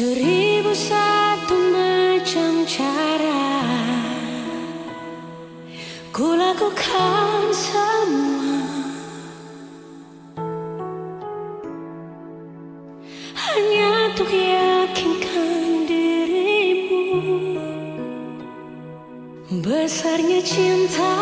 Seribu satu macam cara Ku lakukan semua. Hanya untuk yakinkan dirimu. Besarnya cinta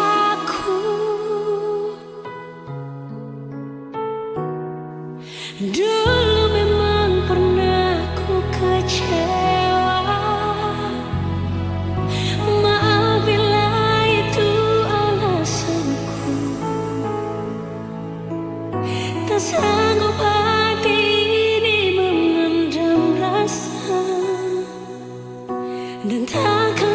但他可。